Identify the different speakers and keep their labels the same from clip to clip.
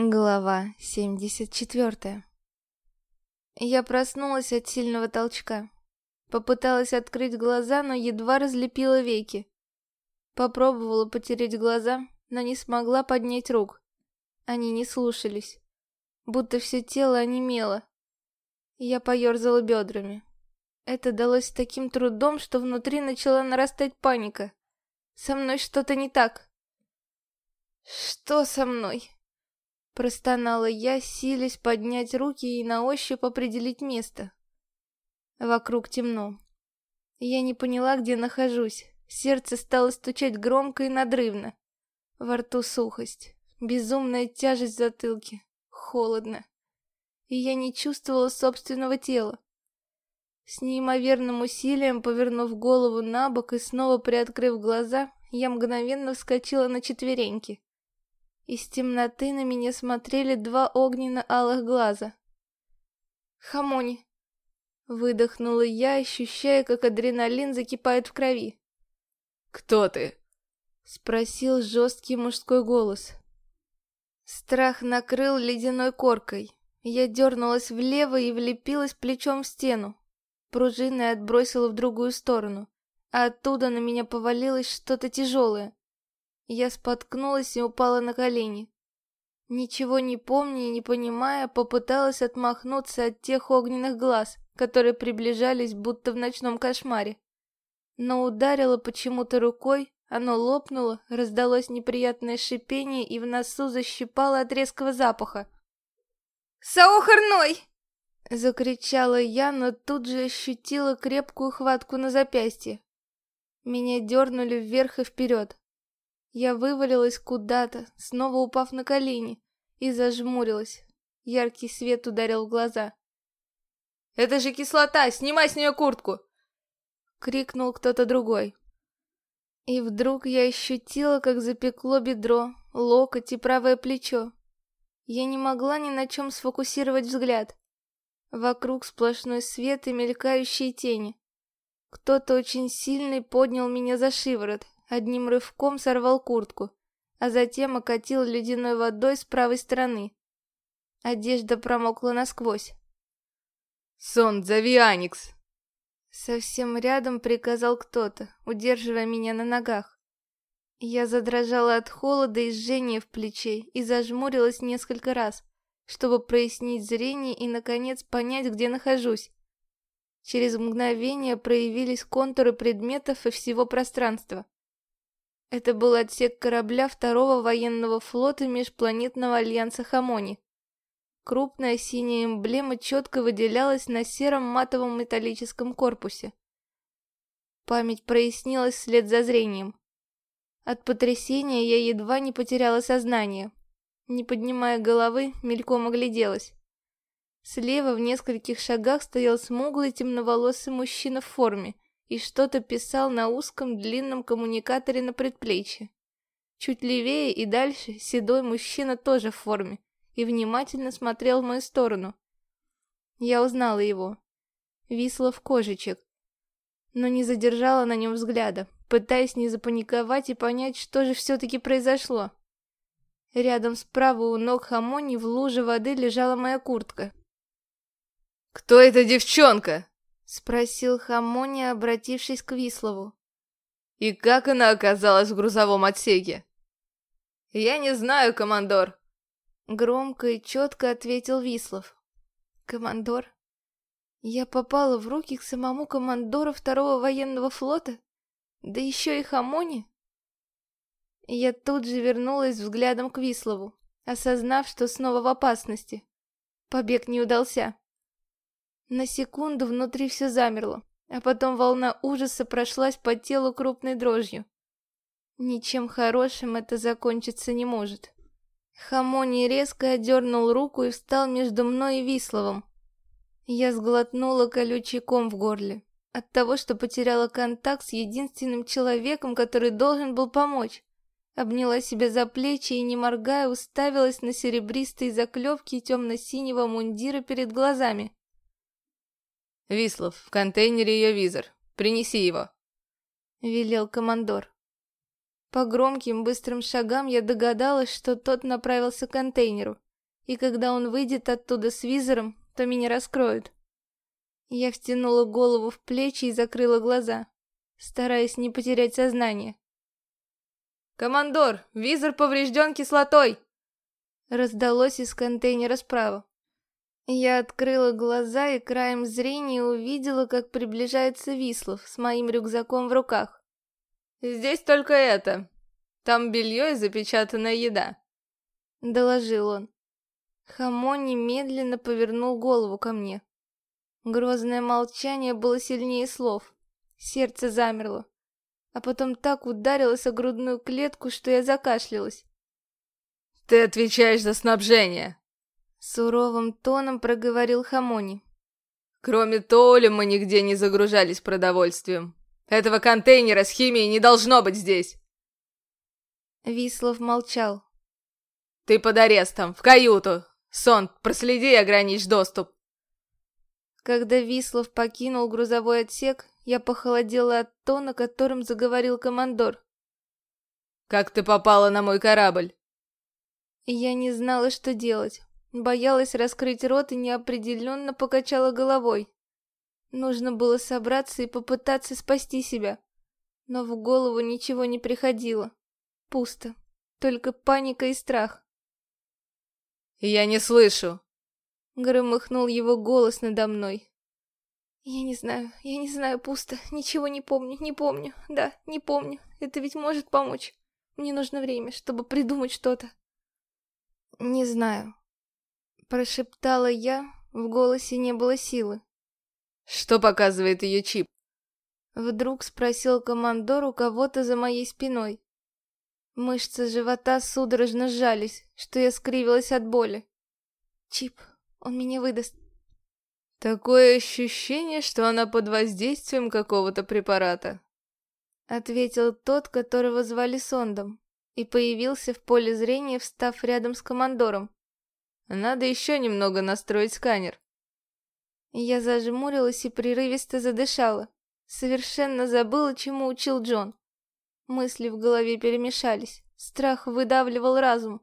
Speaker 1: Глава 74 Я проснулась от сильного толчка. Попыталась открыть глаза, но едва разлепила веки. Попробовала потереть глаза, но не смогла поднять рук. Они не слушались. Будто все тело онемело. Я поерзала бедрами. Это далось с таким трудом, что внутри начала нарастать паника. Со мной что-то не так. Что со мной? Простонала я, силясь поднять руки и на ощупь определить место. Вокруг темно. Я не поняла, где нахожусь. Сердце стало стучать громко и надрывно. Во рту сухость, безумная тяжесть в затылке, холодно. И я не чувствовала собственного тела. С неимоверным усилием, повернув голову на бок и снова приоткрыв глаза, я мгновенно вскочила на четвереньки. Из темноты на меня смотрели два огненно-алых глаза. «Хамони!» Выдохнула я, ощущая, как адреналин закипает в крови.
Speaker 2: «Кто ты?»
Speaker 1: Спросил жесткий мужской голос. Страх накрыл ледяной коркой. Я дернулась влево и влепилась плечом в стену. Пружиной отбросила в другую сторону, а оттуда на меня повалилось что-то тяжелое. Я споткнулась и упала на колени. Ничего не помня и не понимая, попыталась отмахнуться от тех огненных глаз, которые приближались будто в ночном кошмаре. Но ударила почему-то рукой, оно лопнуло, раздалось неприятное шипение и в носу защипало от резкого запаха.
Speaker 3: «Саохарной!»
Speaker 1: Закричала я, но тут же ощутила крепкую хватку на запястье. Меня дернули вверх и вперед. Я вывалилась куда-то, снова упав на колени, и зажмурилась. Яркий свет ударил в глаза.
Speaker 2: «Это же кислота! Снимай с нее куртку!»
Speaker 1: Крикнул кто-то другой. И вдруг я ощутила, как запекло бедро, локоть и правое плечо. Я не могла ни на чем сфокусировать взгляд. Вокруг сплошной свет и мелькающие тени. Кто-то очень сильный поднял меня за шиворот, одним рывком сорвал куртку, а затем окатил ледяной водой с правой стороны. Одежда промокла насквозь.
Speaker 2: «Сон, зови Аникс!»
Speaker 1: Совсем рядом приказал кто-то, удерживая меня на ногах. Я задрожала от холода и жжения в плече и зажмурилась несколько раз, чтобы прояснить зрение и, наконец, понять, где нахожусь. Через мгновение проявились контуры предметов и всего пространства. Это был отсек корабля второго военного флота Межпланетного альянса Хамони. Крупная синяя эмблема четко выделялась на сером матовом металлическом корпусе. Память прояснилась вслед за зрением. От потрясения я едва не потеряла сознание. Не поднимая головы, мельком огляделась. Слева в нескольких шагах стоял смуглый темноволосый мужчина в форме – и что-то писал на узком длинном коммуникаторе на предплечье. Чуть левее и дальше седой мужчина тоже в форме и внимательно смотрел в мою сторону. Я узнала его. Вислов Кожичек. Но не задержала на нем взгляда, пытаясь не запаниковать и понять, что же все-таки произошло. Рядом справа у ног Хамони в луже воды лежала моя куртка.
Speaker 2: «Кто эта девчонка?»
Speaker 1: Спросил Хамони, обратившись к Вислову.
Speaker 2: «И как она оказалась в грузовом отсеке?» «Я не знаю, командор!»
Speaker 1: Громко и четко ответил Вислов. «Командор? Я попала в руки к самому командору второго военного флота? Да еще и Хамони?» Я тут же вернулась взглядом к Вислову, осознав, что снова в опасности. Побег не удался. На секунду внутри все замерло, а потом волна ужаса прошлась по телу крупной дрожью. Ничем хорошим это закончиться не может. Хамони резко отдернул руку и встал между мной и Висловым. Я сглотнула колючий ком в горле от того, что потеряла контакт с единственным человеком, который должен был помочь. Обняла себя за плечи и, не моргая, уставилась на серебристые заклепки темно-синего мундира перед глазами.
Speaker 2: «Вислов, в контейнере ее визор. Принеси его», —
Speaker 1: велел командор. По громким быстрым шагам я догадалась, что тот направился к контейнеру, и когда он выйдет оттуда с визором, то меня раскроют. Я втянула голову в плечи и закрыла глаза, стараясь не потерять сознание.
Speaker 2: «Командор, визор поврежден кислотой!»
Speaker 1: Раздалось из контейнера справа. Я открыла глаза и краем зрения увидела, как приближается Вислов с моим рюкзаком в руках.
Speaker 2: «Здесь только это. Там белье и запечатанная еда», —
Speaker 1: доложил он. Хамо немедленно повернул голову ко мне. Грозное молчание было сильнее слов. Сердце замерло. А потом так ударилось о грудную клетку, что я закашлялась.
Speaker 2: «Ты отвечаешь за снабжение!»
Speaker 1: Суровым тоном проговорил Хамони.
Speaker 2: Кроме Толи мы нигде не загружались продовольствием. Этого контейнера с химией не должно быть здесь.
Speaker 1: Вислов молчал.
Speaker 2: Ты под арестом, в каюту. Сон, проследи и ограничь доступ.
Speaker 1: Когда Вислов покинул грузовой отсек, я похолодела от тона, которым заговорил командор.
Speaker 2: «Как ты попала на мой корабль?»
Speaker 1: Я не знала, что делать. Боялась раскрыть рот и неопределенно покачала головой. Нужно было собраться и попытаться спасти себя. Но в голову ничего не приходило. Пусто. Только паника и страх.
Speaker 2: «Я не слышу!»
Speaker 1: Громыхнул его голос надо мной. «Я не знаю, я не знаю, пусто. Ничего не помню, не помню. Да, не помню. Это ведь может помочь. Мне нужно время, чтобы придумать что-то». «Не знаю», Прошептала я, в голосе не было силы.
Speaker 2: «Что показывает ее чип?»
Speaker 1: Вдруг спросил командор у кого-то за моей спиной. Мышцы живота судорожно сжались, что я скривилась от боли. «Чип, он меня выдаст».
Speaker 2: «Такое ощущение, что она под воздействием какого-то препарата»,
Speaker 1: ответил тот, которого звали Сондом, и появился в поле зрения, встав рядом с командором.
Speaker 2: Надо еще немного настроить сканер.
Speaker 1: Я зажмурилась и прерывисто задышала. Совершенно забыла, чему учил Джон. Мысли в голове перемешались. Страх выдавливал разум.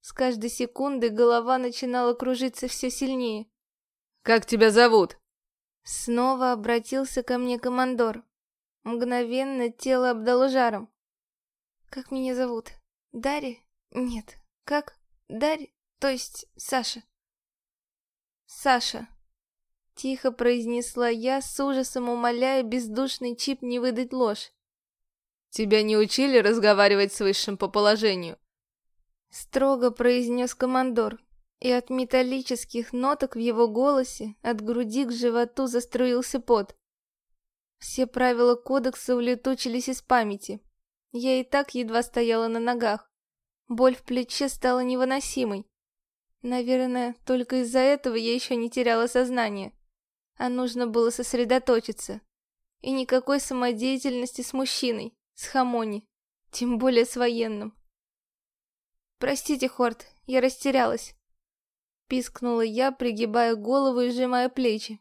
Speaker 1: С каждой секунды голова начинала кружиться все сильнее.
Speaker 2: «Как тебя зовут?»
Speaker 1: Снова обратился ко мне командор. Мгновенно тело обдало жаром. «Как меня зовут? Дарья? Нет. Как? Дарья? То есть Саша. Саша. Тихо произнесла я, с ужасом умоляя бездушный чип не выдать ложь.
Speaker 2: Тебя не учили разговаривать с высшим по положению?
Speaker 1: Строго произнес командор, и от металлических ноток в его голосе от груди к животу заструился пот. Все правила кодекса улетучились из памяти. Я и так едва стояла на ногах. Боль в плече стала невыносимой. Наверное, только из-за этого я еще не теряла сознание. А нужно было сосредоточиться. И никакой самодеятельности с мужчиной, с Хамони, тем более с военным. «Простите, Хорт, я растерялась», — пискнула я, пригибая голову и сжимая плечи.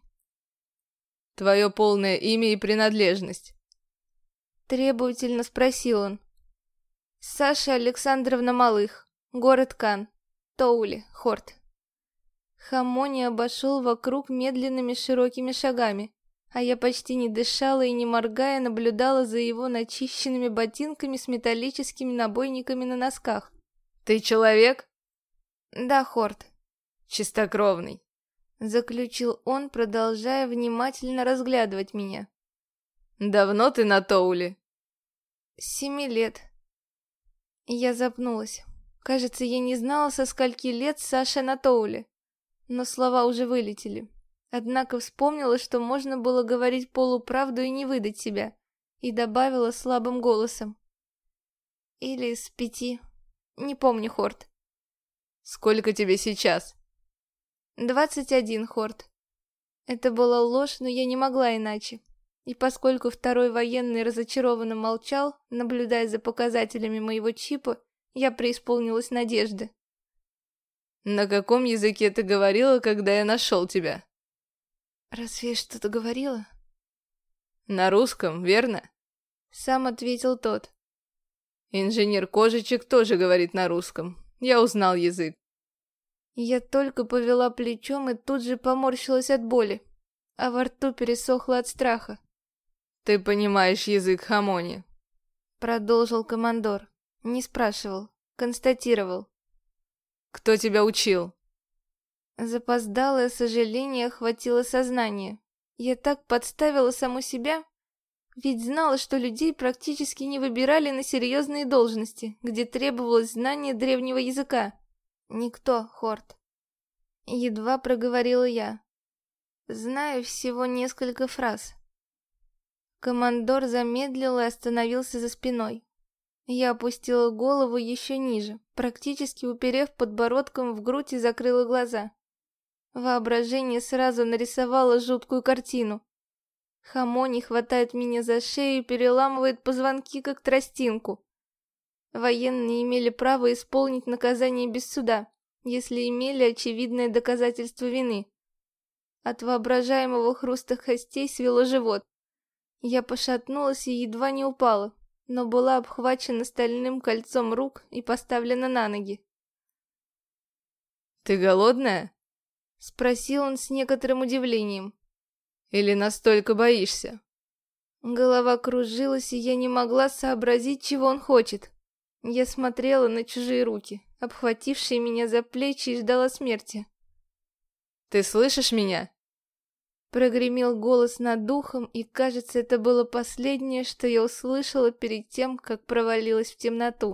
Speaker 2: «Твое полное имя и принадлежность?»
Speaker 1: Требовательно спросил он. «Саша Александровна Малых, город Кан, Тоули, Хорт. Хамони обошел вокруг медленными широкими шагами, а я почти не дышала и не моргая наблюдала за его начищенными ботинками с металлическими набойниками на носках.
Speaker 2: «Ты человек?»
Speaker 1: «Да, Хорт».
Speaker 2: «Чистокровный», —
Speaker 1: заключил он, продолжая внимательно разглядывать меня.
Speaker 2: «Давно ты на Тоуле?»
Speaker 1: «Семи лет». Я запнулась. Кажется, я не знала, со скольки лет Саша на Тоуле. Но слова уже вылетели. Однако вспомнила, что можно было говорить полуправду и не выдать себя. И добавила слабым голосом. Или с пяти. Не помню, Хорт.
Speaker 2: Сколько тебе сейчас?
Speaker 1: Двадцать один, Хорт. Это была ложь, но я не могла иначе. И поскольку второй военный разочарованно молчал, наблюдая за показателями моего чипа, я преисполнилась надежды.
Speaker 2: «На каком языке ты говорила, когда я нашел тебя?»
Speaker 1: «Разве я что-то говорила?»
Speaker 2: «На русском, верно?»
Speaker 1: Сам ответил тот.
Speaker 2: «Инженер Кожичек тоже говорит на русском. Я узнал язык».
Speaker 1: Я только повела плечом и тут же поморщилась от боли, а во рту пересохло от страха.
Speaker 2: «Ты понимаешь язык хамони?»
Speaker 1: Продолжил командор. Не спрашивал, констатировал.
Speaker 2: «Кто тебя учил?»
Speaker 1: Запоздалое сожаление охватило сознание. Я так подставила саму себя, ведь знала, что людей практически не выбирали на серьезные должности, где требовалось знание древнего языка. Никто, Хорт. Едва проговорила я. Знаю всего несколько фраз. Командор замедлил и остановился за спиной. Я опустила голову еще ниже, практически уперев подбородком в грудь и закрыла глаза. Воображение сразу нарисовало жуткую картину. Хамони хватает меня за шею и переламывает позвонки, как тростинку. Военные имели право исполнить наказание без суда, если имели очевидное доказательство вины. От воображаемого хруста костей свело живот. Я пошатнулась и едва не упала, но была обхвачена стальным кольцом рук и поставлена на ноги.
Speaker 2: «Ты голодная?»
Speaker 1: — спросил он с некоторым удивлением.
Speaker 2: Или настолько боишься?»
Speaker 1: Голова кружилась, и я не могла сообразить, чего он хочет. Я смотрела на чужие руки, обхватившие меня за плечи, и ждала смерти.
Speaker 2: «Ты слышишь меня?»
Speaker 1: Прогремел голос над духом, и, кажется, это было последнее, что я услышала перед тем, как провалилась в темноту.